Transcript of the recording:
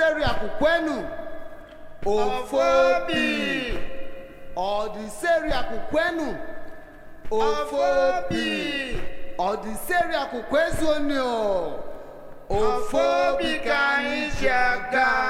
seri akụkwenu ofobi ọ dị seri akụkwenu ofobi ọ dị seri akụkwe ezuoni ofobi ka anyị ji aga